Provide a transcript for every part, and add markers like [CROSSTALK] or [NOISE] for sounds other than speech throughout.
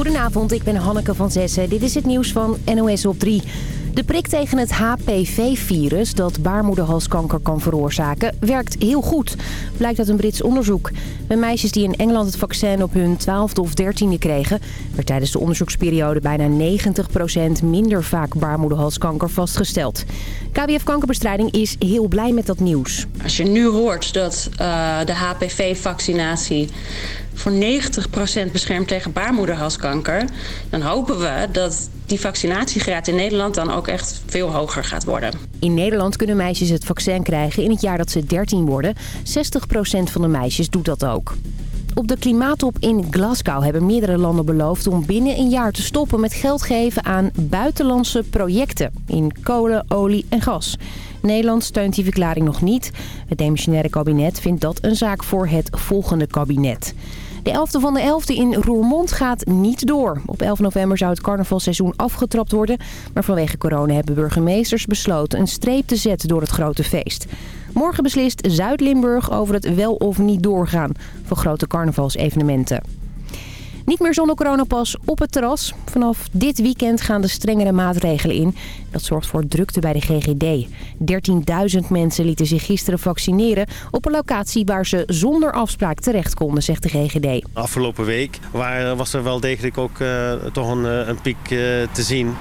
Goedenavond, ik ben Hanneke van Zessen. Dit is het nieuws van NOS op 3. De prik tegen het HPV-virus dat baarmoederhalskanker kan veroorzaken werkt heel goed. Blijkt uit een Brits onderzoek. Bij meisjes die in Engeland het vaccin op hun 12e of 13e kregen... werd tijdens de onderzoeksperiode bijna 90% minder vaak baarmoederhalskanker vastgesteld. KWF Kankerbestrijding is heel blij met dat nieuws. Als je nu hoort dat uh, de HPV-vaccinatie voor 90% beschermt tegen baarmoederhalskanker... dan hopen we dat die vaccinatiegraad in Nederland dan ook echt veel hoger gaat worden. In Nederland kunnen meisjes het vaccin krijgen in het jaar dat ze 13 worden. 60% van de meisjes doet dat ook. Op de klimaattop in Glasgow hebben meerdere landen beloofd om binnen een jaar te stoppen met geld geven aan buitenlandse projecten in kolen, olie en gas. Nederland steunt die verklaring nog niet. Het demissionaire kabinet vindt dat een zaak voor het volgende kabinet. De 11e van de 11e in Roermond gaat niet door. Op 11 november zou het carnavalseizoen afgetrapt worden. Maar vanwege corona hebben burgemeesters besloten een streep te zetten door het grote feest. Morgen beslist Zuid-Limburg over het wel of niet doorgaan van grote carnavalsevenementen. Niet meer zonder coronapas op het terras. Vanaf dit weekend gaan de strengere maatregelen in. Dat zorgt voor drukte bij de GGD. 13.000 mensen lieten zich gisteren vaccineren... op een locatie waar ze zonder afspraak terecht konden, zegt de GGD. Afgelopen week was er wel degelijk ook uh, toch een, eh, een piek uh, te zien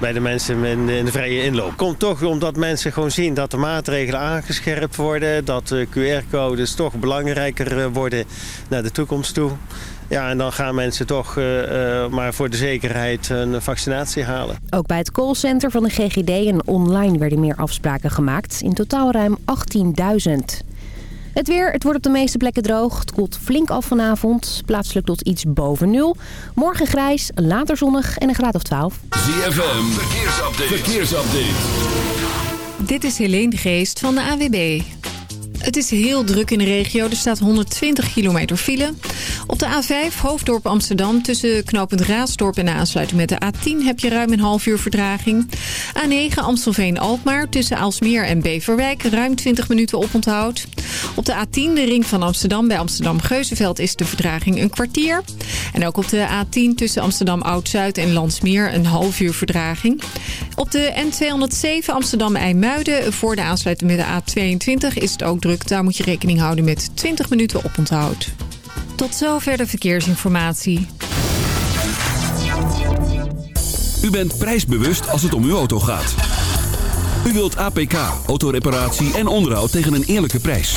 bij de mensen in de, in de, vrije inloop. Komt toch omdat mensen gewoon zien dat de maatregelen aangescherpt worden... dat de QR-codes toch belangrijker worden naar de toekomst toe. Ja, en dan gaan mensen toch uh, uh, maar voor de zekerheid een vaccinatie halen. Ook bij het callcenter van de GGD en online werden meer afspraken gemaakt. In totaal ruim 18.000. Het weer, het wordt op de meeste plekken droog. Het koelt flink af vanavond, plaatselijk tot iets boven nul. Morgen grijs, later zonnig en een graad of 12. ZFM, verkeersupdate. verkeersupdate. Dit is Helene de Geest van de AWB. Het is heel druk in de regio. Er staat 120 kilometer file. Op de A5 Hoofddorp Amsterdam tussen knooppunt Raasdorp en de aansluiting met de A10 heb je ruim een half uur verdraging. A9 Amstelveen-Alkmaar tussen Aalsmeer en Beverwijk ruim 20 minuten oponthoud. Op de A10 de ring van Amsterdam bij Amsterdam-Geuzenveld is de verdraging een kwartier. En ook op de A10 tussen Amsterdam-Oud-Zuid en Landsmeer een half uur verdraging. Op de N207 Amsterdam-IJmuiden voor de aansluiting met de A22 is het ook druk. Daar moet je rekening houden met 20 minuten oponthoud. Tot zover de verkeersinformatie. U bent prijsbewust als het om uw auto gaat. U wilt APK, autoreparatie en onderhoud tegen een eerlijke prijs.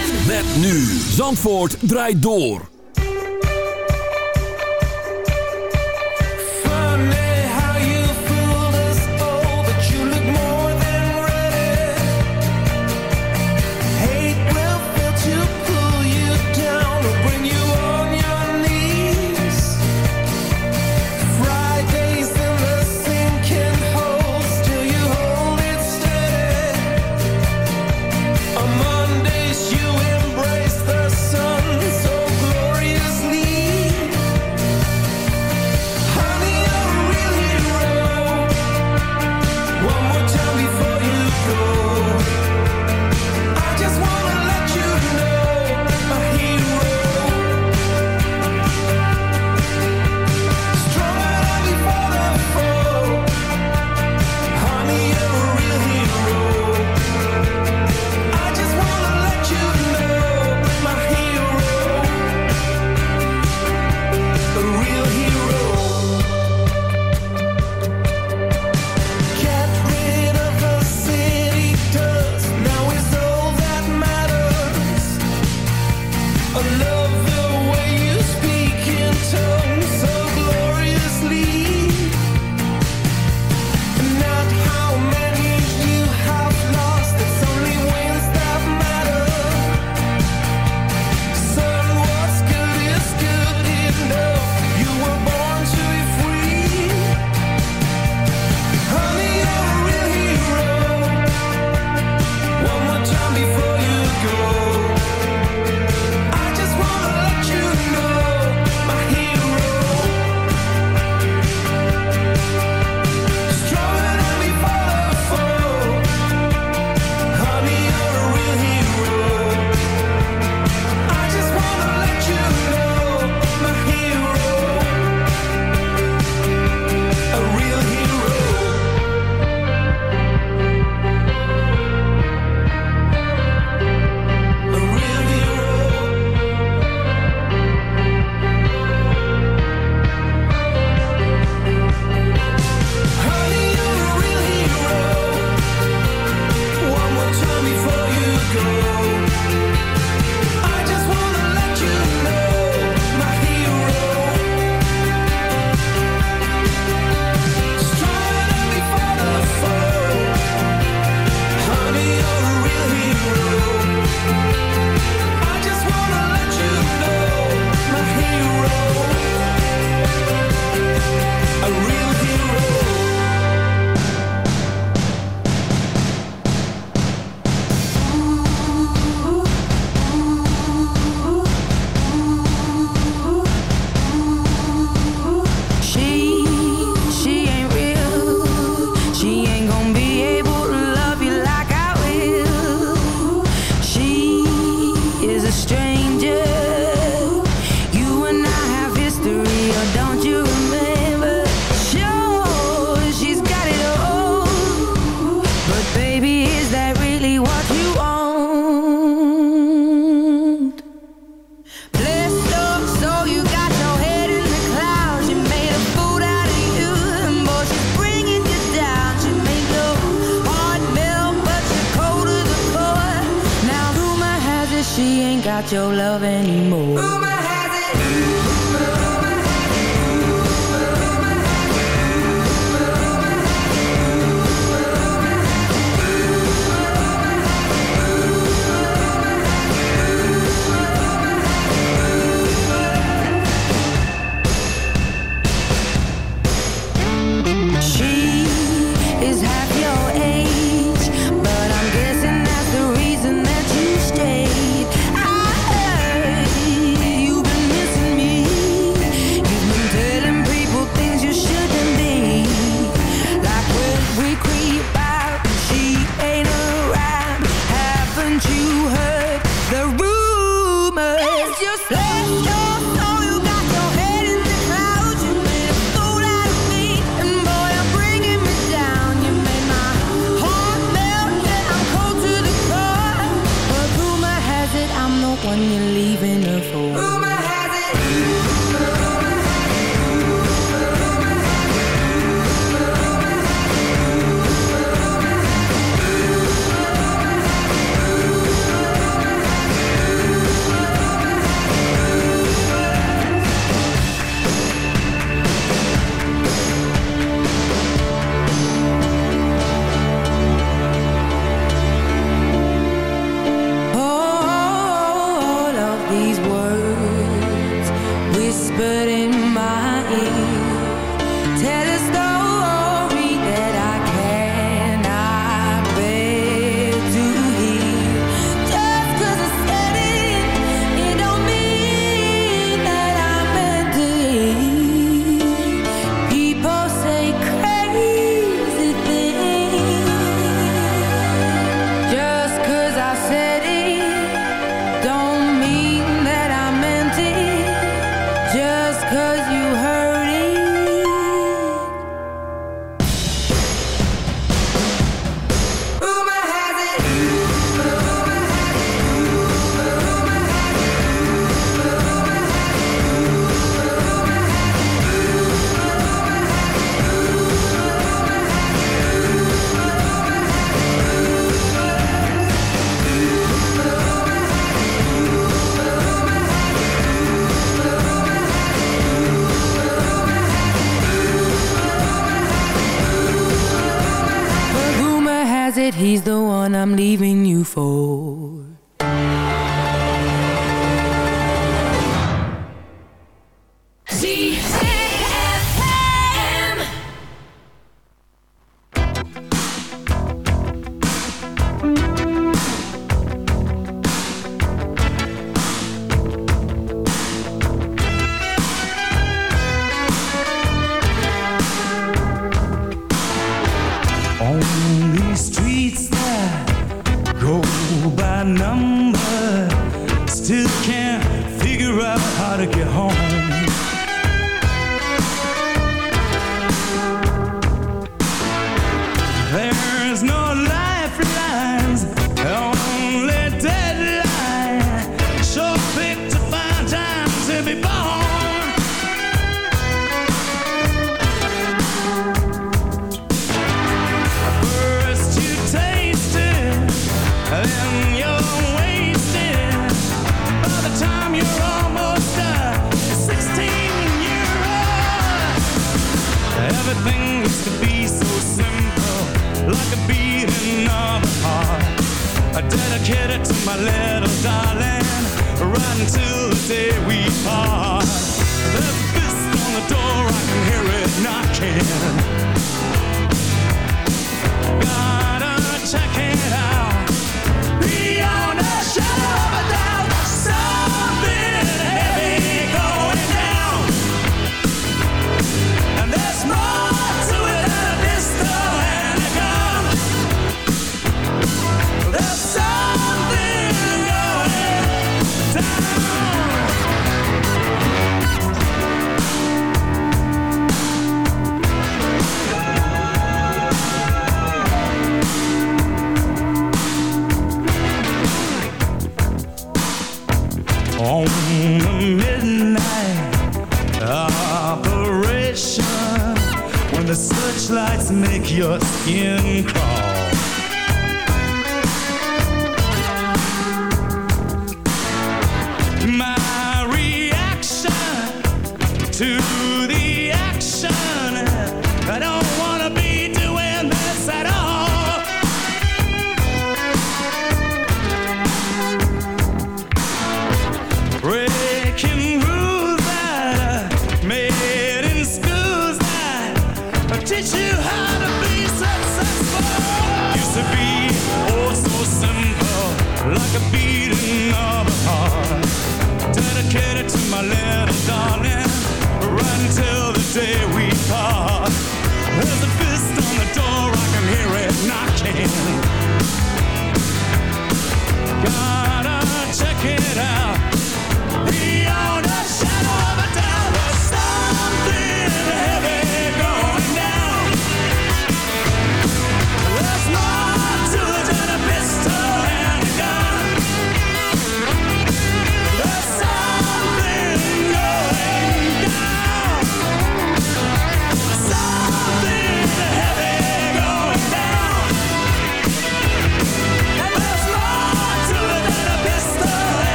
Nu. Zandvoort draait door.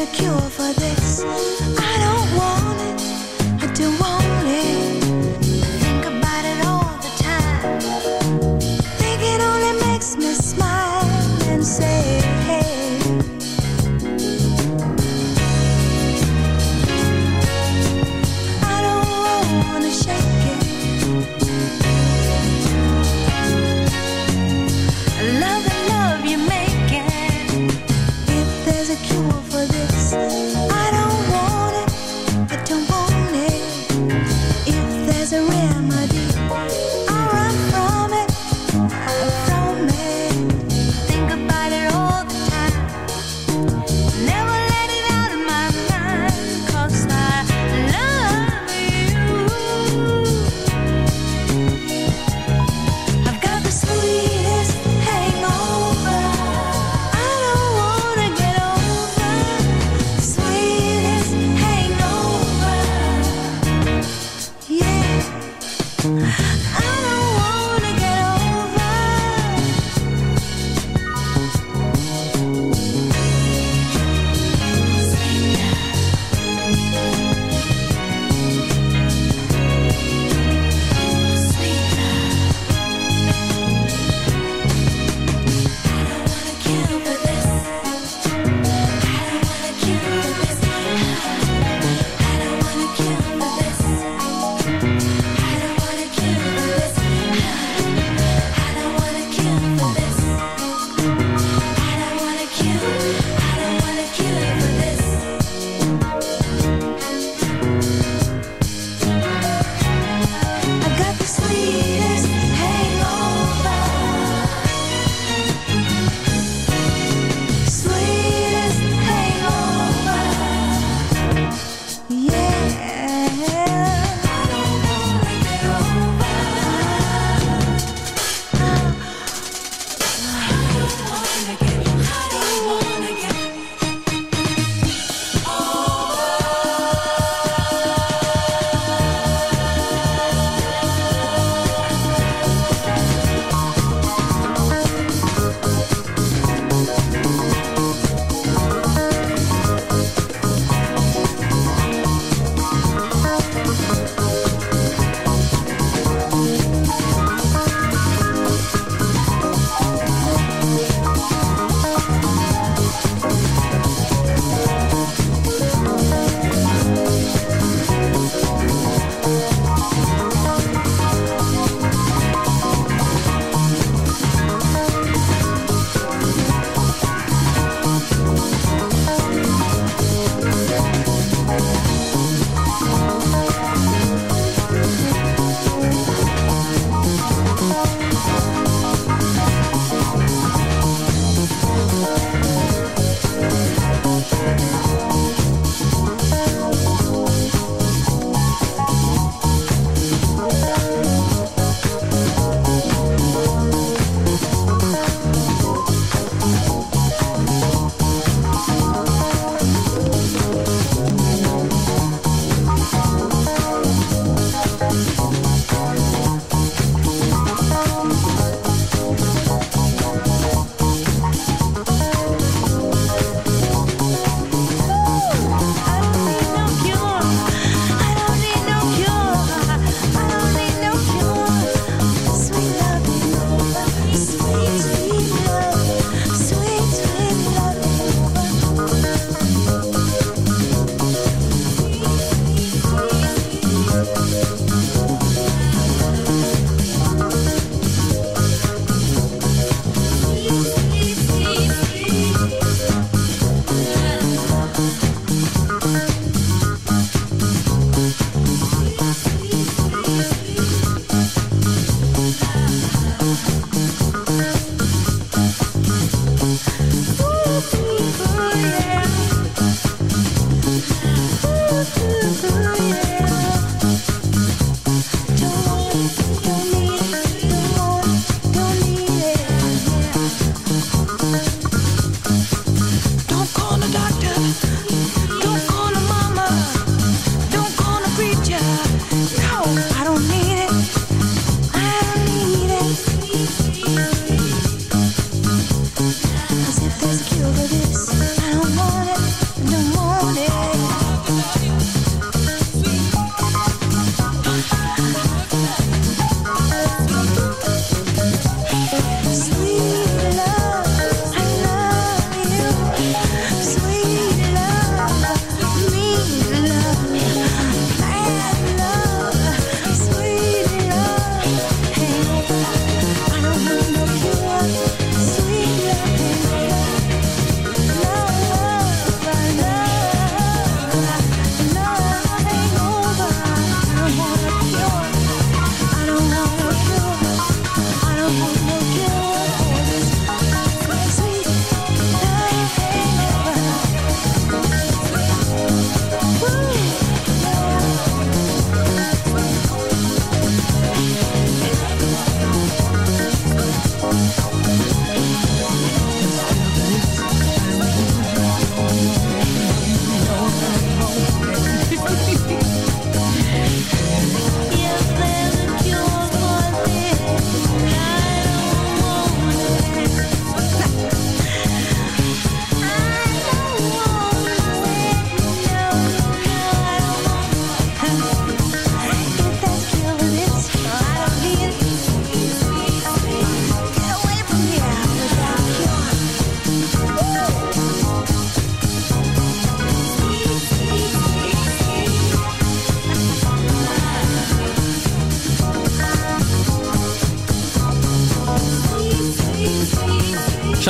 a cure for this. I don't want it. I don't want.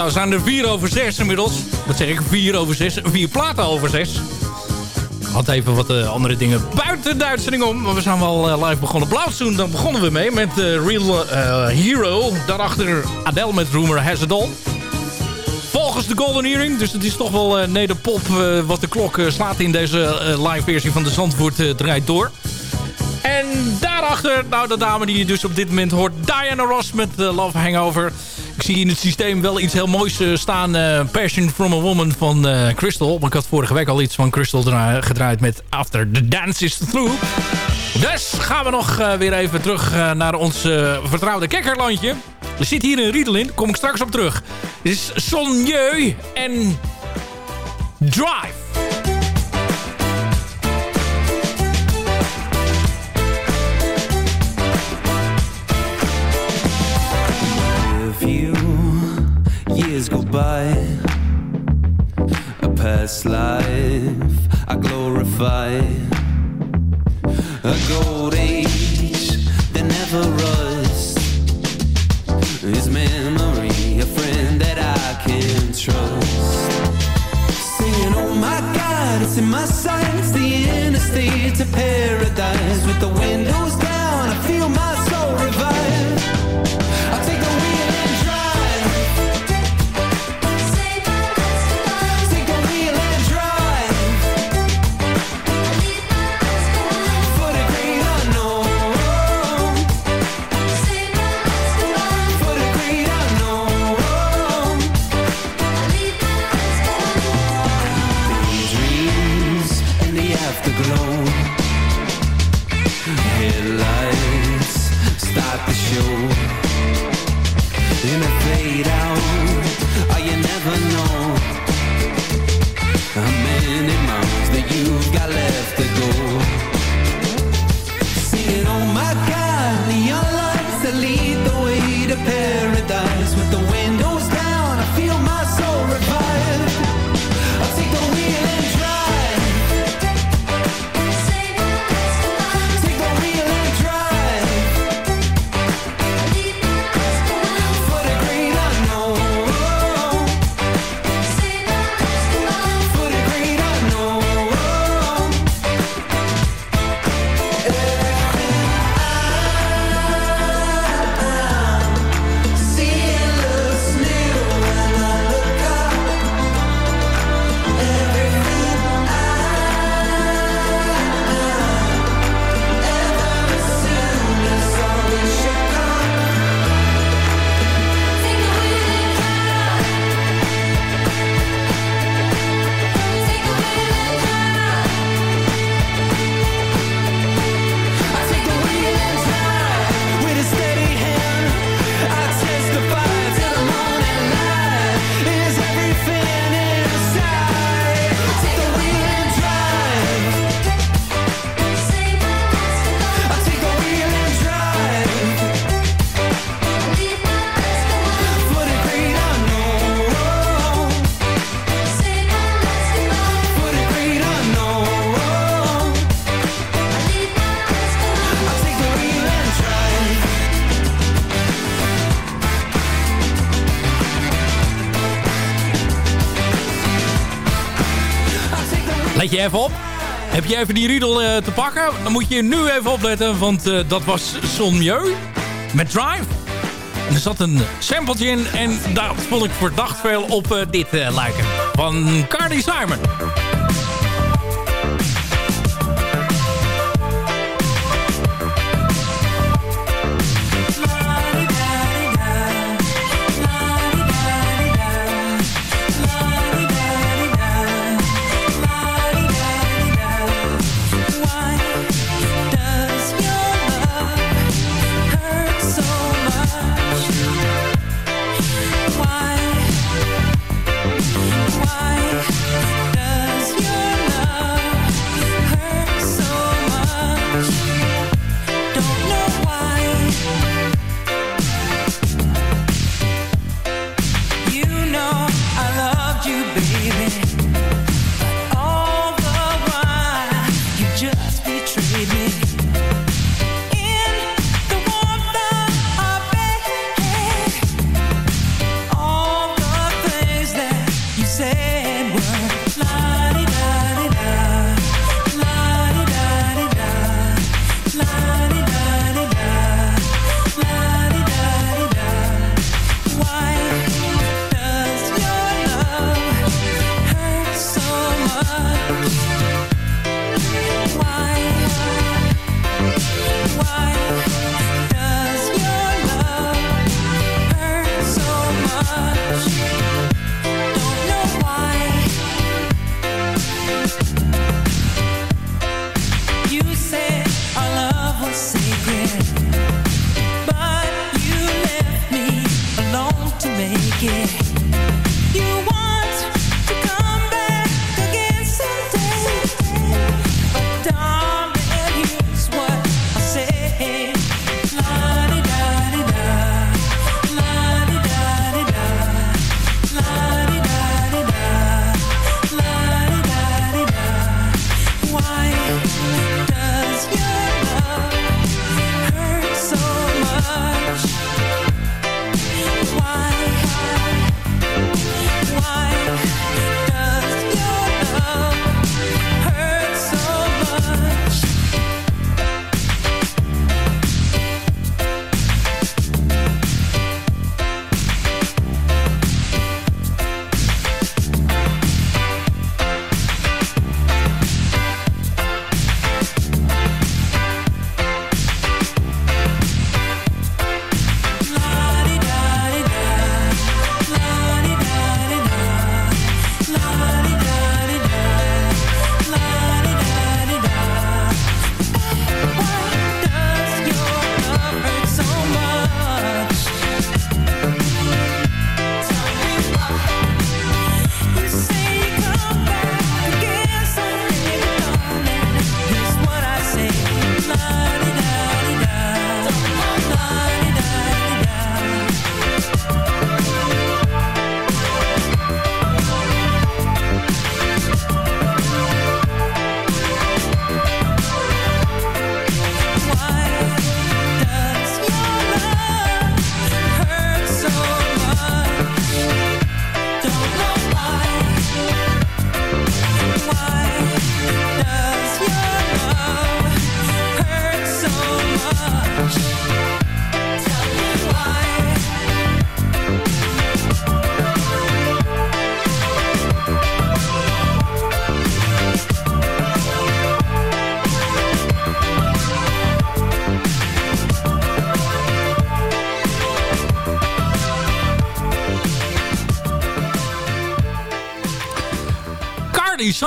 Zo zijn er vier over zes inmiddels. Wat zeg ik? Vier over zes. Vier platen over zes. Ik had even wat uh, andere dingen buiten de uitzending om. Maar we zijn wel uh, live begonnen. Blauwzoen, dan begonnen we mee met uh, Real Hero. Daarachter Adele met Rumor Has It All. Volgens de Golden Earring. Dus het is toch wel nederpop wat de klok slaat in deze live versie van de Zandvoort draait door. En daarachter, nou de dame die je dus op dit moment hoort, Diana Ross met Love Hangover. Zie in het systeem wel iets heel moois uh, staan. Uh, Passion from a Woman van uh, Crystal. Maar ik had vorige week al iets van Crystal gedraaid met After the Dance is Through. Dus gaan we nog weer even terug naar ons vertrouwde kekkerlandje. Er zit hier een riedel in, kom ik straks op terug. Dit is Sonjeu en Drive. Years go by. A past life I glorify. A gold age that never rusts. His memory, a friend that I can trust. Singing, oh my God, it's in my sights. The interstate to paradise with the windows down. Je even die riedel uh, te pakken? Dan moet je nu even opletten, want uh, dat was Son Mieu met Drive. Er zat een sampletje in en daar vond ik verdacht veel op uh, dit lijken. Van Cardi Simon.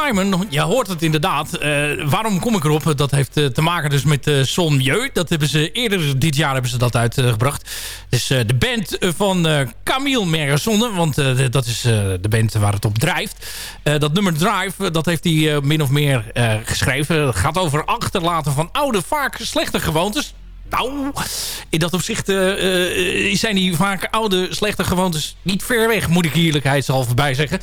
Simon, je hoort het inderdaad. Uh, waarom kom ik erop? Dat heeft uh, te maken dus met uh, Son. Dat hebben ze eerder dit jaar hebben ze dat uitgebracht. dus de band van Camille Mergesonde. Want dat is de band waar het op drijft. dat nummer Drive, dat heeft hij min of meer geschreven. Het gaat over achterlaten van oude, vaak slechte gewoontes nou, in dat opzicht uh, zijn die vaak oude, slechte gewoontes niet ver weg, moet ik eerlijkheidshalve bij zeggen.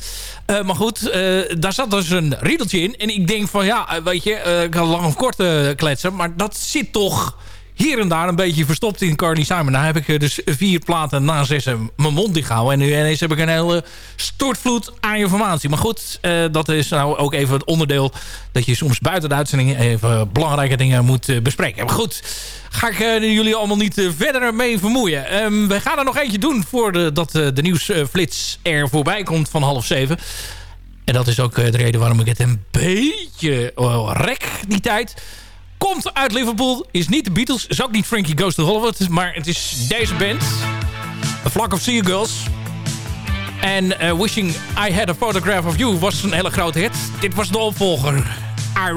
Uh, maar goed, daar zat dus een riedeltje in. En ik denk van, ja, weet je, ik kan lang of kort kletsen, maar dat zit toch hier en daar een beetje verstopt in Carly Simon. Nou heb ik dus vier platen na zessen mijn mond dichthouden. En nu ineens heb ik een hele stortvloed aan informatie. Maar goed, uh, dat is nou ook even het onderdeel... dat je soms buiten de uitzending even belangrijke dingen moet bespreken. Maar goed, ga ik jullie allemaal niet verder mee vermoeien. Um, we gaan er nog eentje doen voordat de, de nieuwsflits er voorbij komt van half zeven. En dat is ook de reden waarom ik het een beetje rek die tijd komt uit Liverpool. Is niet de Beatles. Is ook niet Frankie Goes to Hollywood. Maar het is deze band. A Flock of Seagulls. En uh, Wishing I Had a Photograph of You was een hele grote hit. Dit was de opvolger. I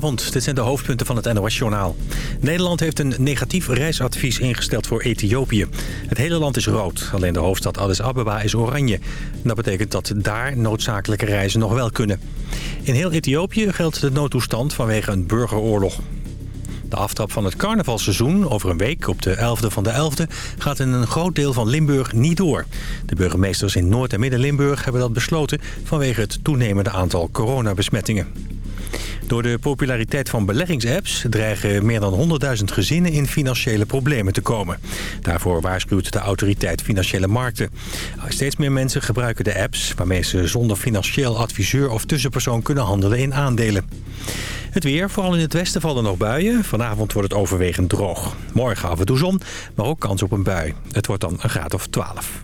Dit zijn de hoofdpunten van het NOS-journaal. Nederland heeft een negatief reisadvies ingesteld voor Ethiopië. Het hele land is rood, alleen de hoofdstad Addis Ababa is oranje. Dat betekent dat daar noodzakelijke reizen nog wel kunnen. In heel Ethiopië geldt de noodtoestand vanwege een burgeroorlog. De aftrap van het carnavalseizoen over een week op de 11e van de 11e gaat in een groot deel van Limburg niet door. De burgemeesters in Noord- en Midden-Limburg hebben dat besloten vanwege het toenemende aantal coronabesmettingen. Door de populariteit van beleggingsapps dreigen meer dan 100.000 gezinnen in financiële problemen te komen. Daarvoor waarschuwt de autoriteit Financiële Markten. Steeds meer mensen gebruiken de apps waarmee ze zonder financieel adviseur of tussenpersoon kunnen handelen in aandelen. Het weer, vooral in het westen vallen nog buien. Vanavond wordt het overwegend droog. Morgen af en toe zon, maar ook kans op een bui. Het wordt dan een graad of 12.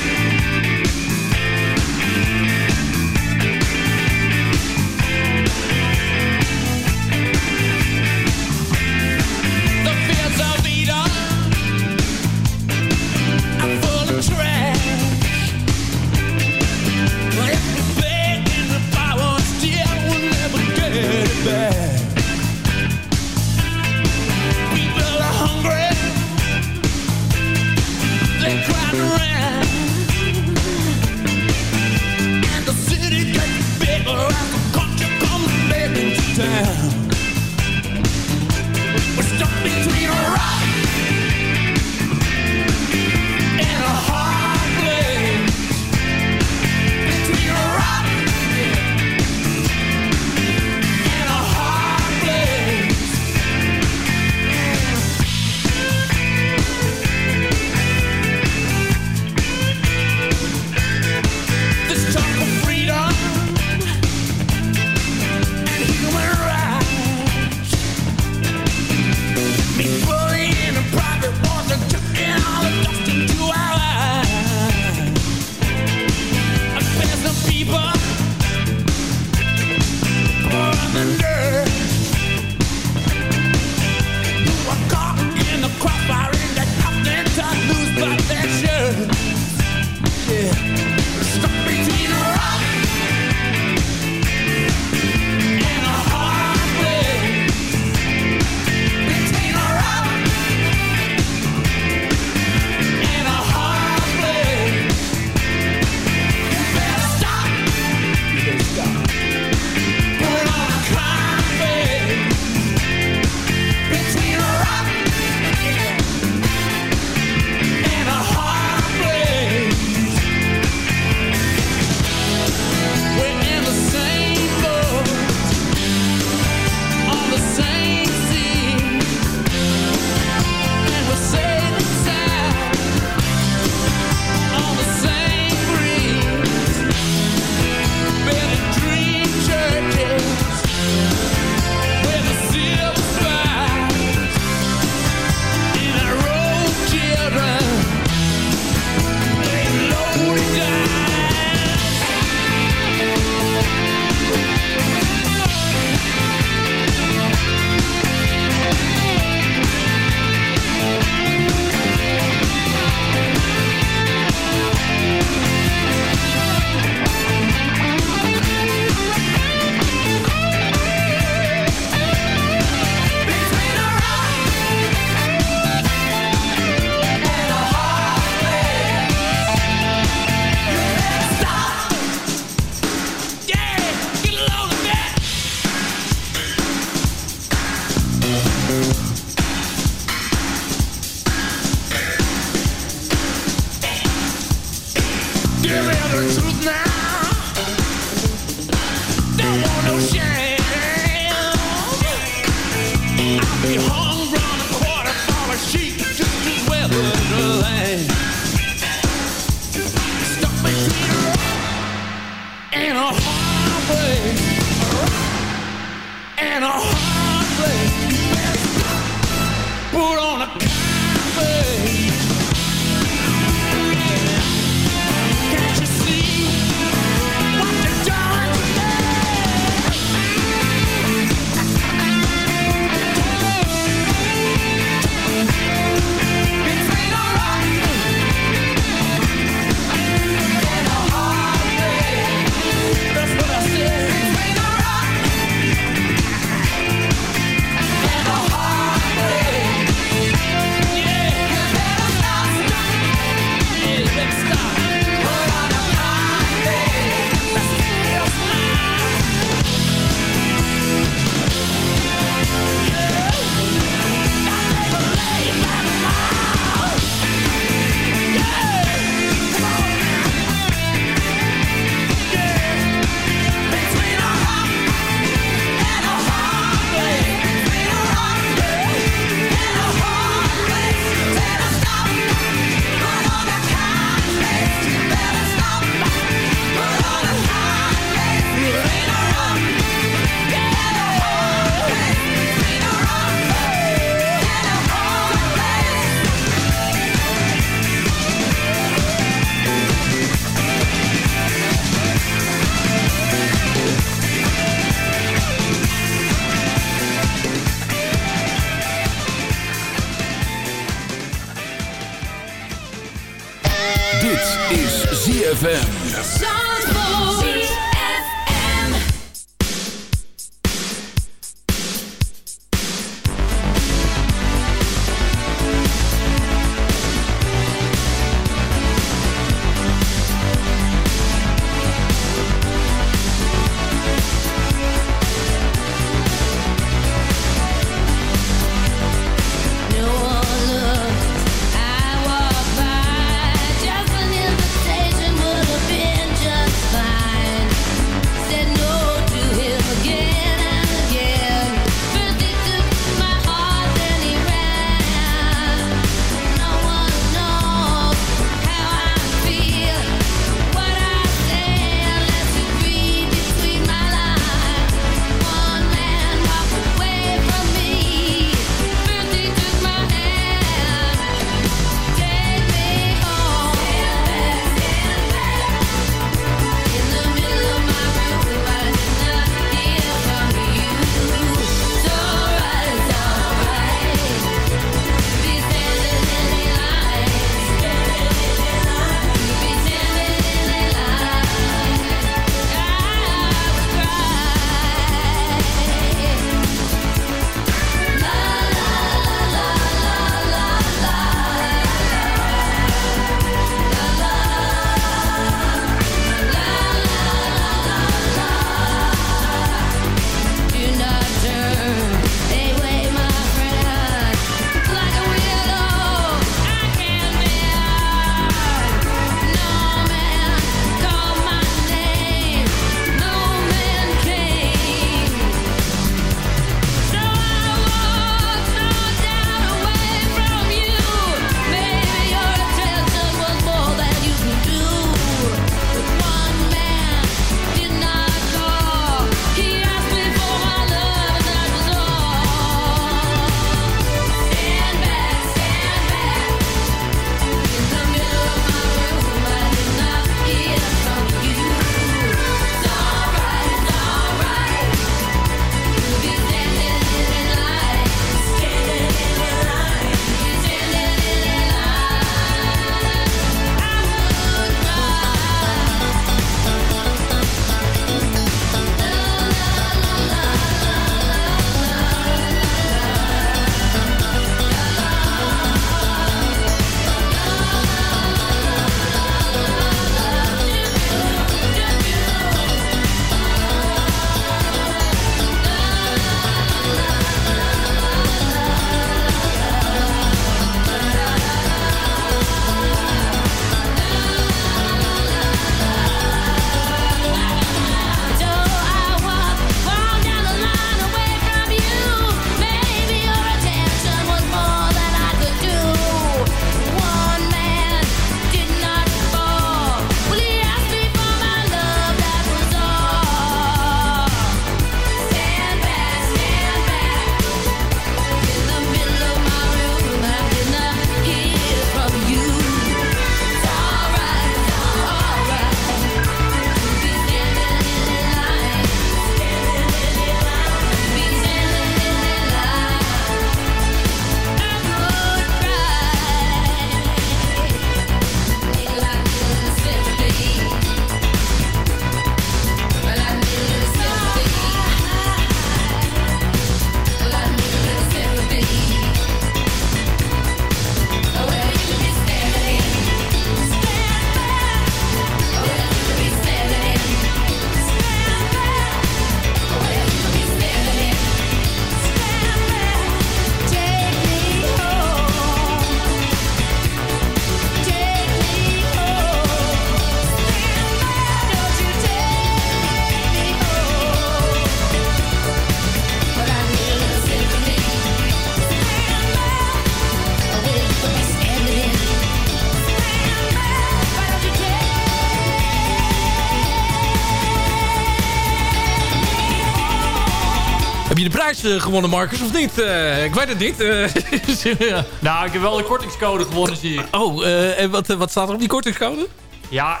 prijs eh, gewonnen, Marcus, of niet? Eh, ik weet het niet. Eh, [LAUGHS] nou, ik heb wel een kortingscode gewonnen, zie ik. Oh, en wat, wat staat er op die kortingscode? Ja,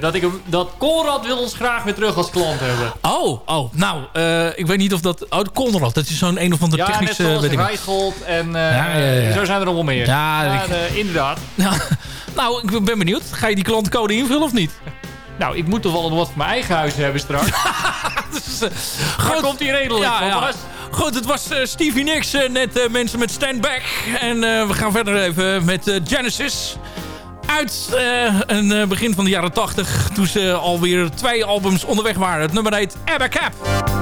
dat, ik, dat Conrad wil ons graag weer terug als klant hebben. Oh, oh nou, ik weet niet of dat... Oh, Conrad, dat is zo'n een of andere ja, technische... Ja, net zoals en uh, ja, zo zijn er nog wel meer. Ja, inderdaad. [LAUGHS] Nou, ik ben benieuwd. Ga je die klantcode invullen of niet? Nou, ik moet toch wel wat voor mijn eigen huis hebben straks. [LAUGHS] dus, goed. komt die redelijk, ja, Goed, het was eh, Stevie Nicks, eh, net eh, mensen met Stand Back. En we gaan verder even met Genesis. Uit een begin van de jaren 80, toen ze alweer twee albums onderweg waren. Het nummer heet Abba Cap.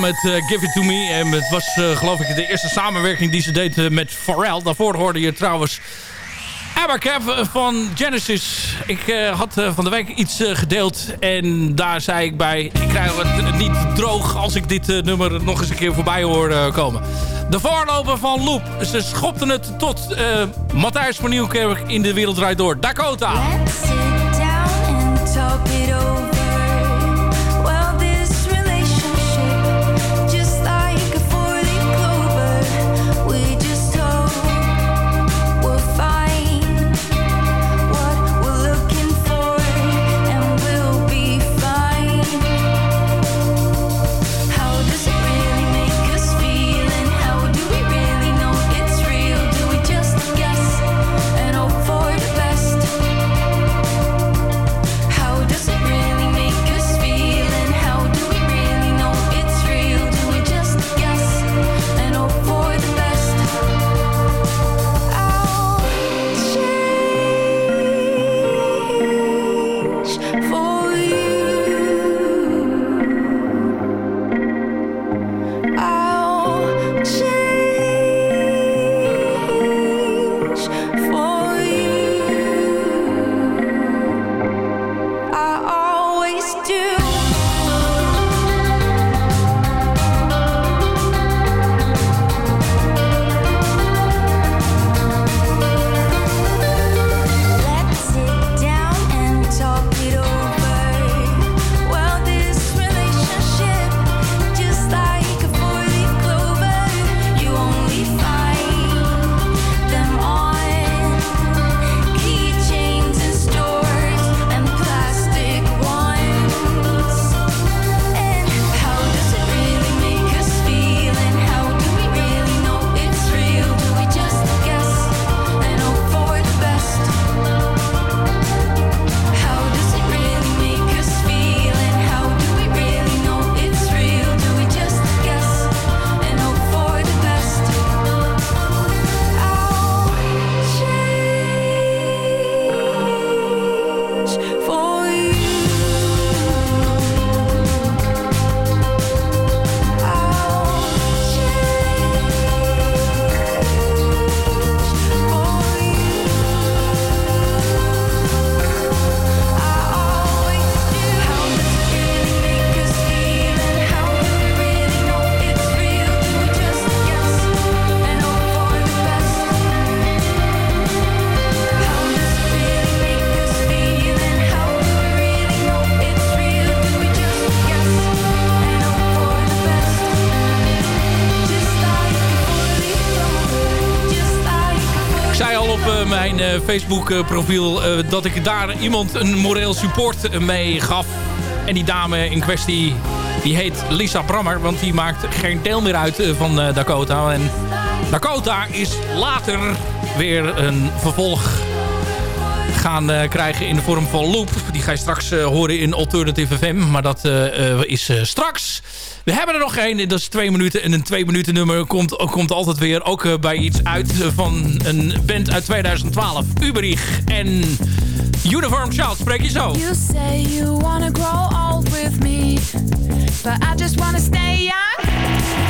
met eh, Give It To Me. En het was eh, geloof ik de eerste samenwerking die ze deed eh, met Pharrell. Daarvoor hoorde je trouwens Abercap van Genesis. Ik had van de week iets gedeeld. En daar zei ik bij... Ik krijg het niet droog als ik dit nummer nog eens een keer voorbij hoor komen. De voorloper van Loop. Ze schopten het tot Matthijs van Nieuwkerk in de wereldrijd Door. Dakota. Let's sit down and it over. Facebook eh, profiel... eh, dat ik daar iemand een moreel support eh, mee gaf. En die dame in kwestie, die heet Lisa Brammer. Want die maakt geen deel meer uit van Dakota. En Dakota is later weer een vervolg gaan krijgen in de vorm van Loop. Die ga je straks horen in Alternative FM. Maar dat is straks. We hebben er nog één. Dat is twee minuten. En een twee minuten nummer komt, komt altijd weer ook eh, bij iets uit eh, van een band uit 2012. Uberich en Uniform Child. Spreek je zo. You say you wanna grow old with me, but I just wanna stay young.